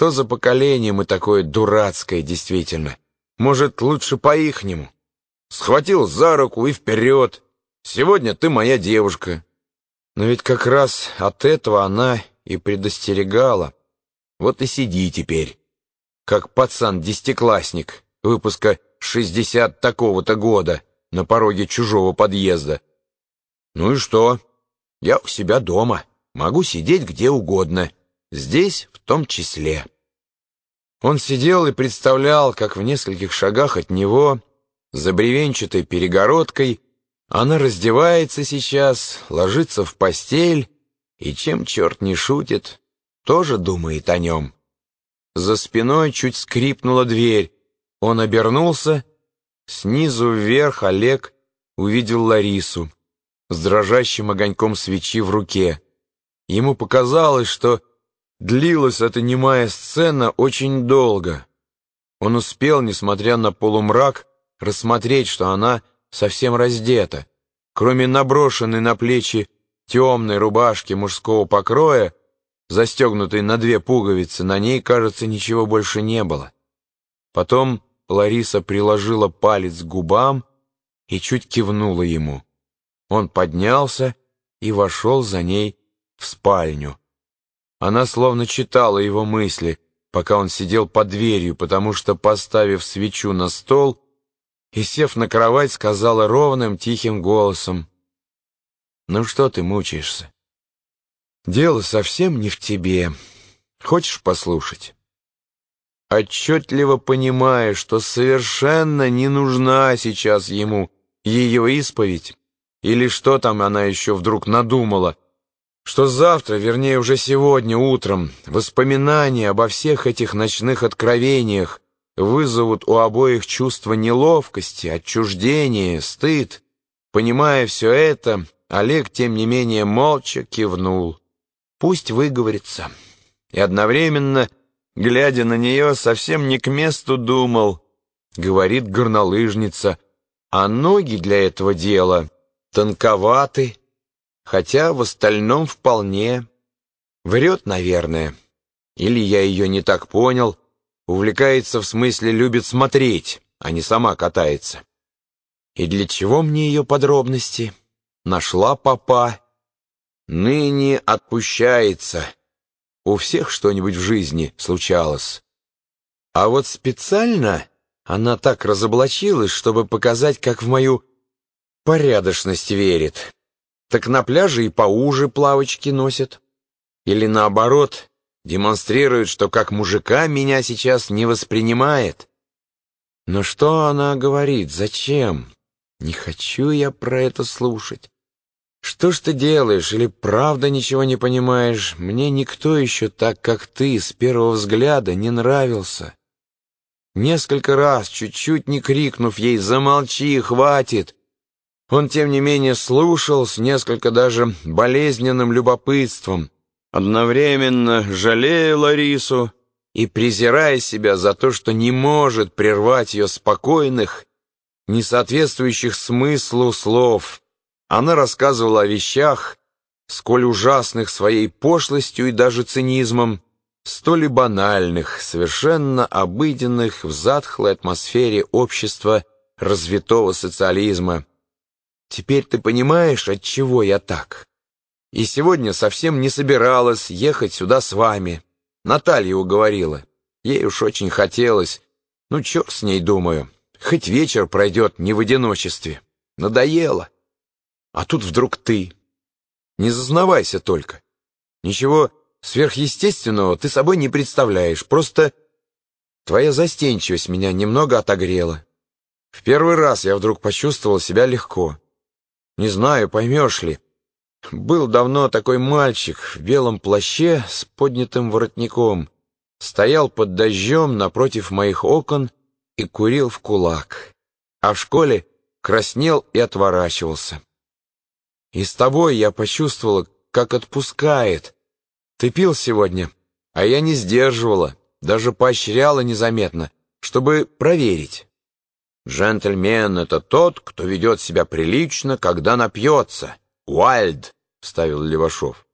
Что за поколение мы такое дурацкое, действительно? Может, лучше по-ихнему? Схватил за руку и вперед. Сегодня ты моя девушка. Но ведь как раз от этого она и предостерегала. Вот и сиди теперь, как пацан-десятиклассник выпуска шестьдесят такого-то года на пороге чужого подъезда. Ну и что? Я у себя дома, могу сидеть где угодно, здесь в том числе. Он сидел и представлял, как в нескольких шагах от него, за бревенчатой перегородкой, она раздевается сейчас, ложится в постель, и чем черт не шутит, тоже думает о нем. За спиной чуть скрипнула дверь. Он обернулся. Снизу вверх Олег увидел Ларису с дрожащим огоньком свечи в руке. Ему показалось, что длилась эта немая сцена очень долго. Он успел, несмотря на полумрак, рассмотреть, что она совсем раздета. Кроме наброшенной на плечи темной рубашки мужского покроя, застегнутой на две пуговицы, на ней, кажется, ничего больше не было. Потом Лариса приложила палец к губам и чуть кивнула ему. Он поднялся и вошел за ней в спальню. Она словно читала его мысли, пока он сидел под дверью, потому что, поставив свечу на стол и, сев на кровать, сказала ровным, тихим голосом, «Ну что ты мучаешься? Дело совсем не в тебе. Хочешь послушать?» Отчетливо понимая, что совершенно не нужна сейчас ему ее исповедь, или что там она еще вдруг надумала? Что завтра, вернее уже сегодня утром, воспоминания обо всех этих ночных откровениях вызовут у обоих чувство неловкости, отчуждения, стыд. Понимая все это, Олег, тем не менее, молча кивнул. Пусть выговорится. И одновременно, глядя на нее, совсем не к месту думал, говорит горнолыжница, а ноги для этого дела — тонковаты, хотя в остальном вполне. Врет, наверное. Или я ее не так понял. Увлекается в смысле любит смотреть, а не сама катается. И для чего мне ее подробности? Нашла папа. Ныне отпущается. У всех что-нибудь в жизни случалось. А вот специально она так разоблачилась, чтобы показать, как в мою порядочность верит. Так на пляже и поуже плавочки носят. Или наоборот, демонстрирует, что как мужика меня сейчас не воспринимает. Но что она говорит? Зачем? Не хочу я про это слушать. Что ж ты делаешь? Или правда ничего не понимаешь? Мне никто еще так, как ты, с первого взгляда не нравился. Несколько раз, чуть-чуть не крикнув ей «Замолчи, хватит!» Он, тем не менее, слушал с несколько даже болезненным любопытством, одновременно жалея Ларису и презирая себя за то, что не может прервать ее спокойных, не соответствующих смыслу слов. Она рассказывала о вещах, сколь ужасных своей пошлостью и даже цинизмом, столь и банальных, совершенно обыденных в затхлой атмосфере общества развитого социализма, Теперь ты понимаешь, от чего я так? И сегодня совсем не собиралась ехать сюда с вами. Наталья уговорила. Ей уж очень хотелось. Ну, черт с ней, думаю. Хоть вечер пройдет не в одиночестве. Надоело. А тут вдруг ты. Не зазнавайся только. Ничего сверхъестественного ты собой не представляешь. Просто твоя застенчивость меня немного отогрела. В первый раз я вдруг почувствовал себя легко. Не знаю, поймешь ли. Был давно такой мальчик в белом плаще с поднятым воротником. Стоял под дождем напротив моих окон и курил в кулак. А в школе краснел и отворачивался. И с тобой я почувствовала, как отпускает. Ты пил сегодня, а я не сдерживала, даже поощряла незаметно, чтобы проверить. «Джентльмен — это тот, кто ведет себя прилично, когда напьется. Уайльд», — вставил Левашов.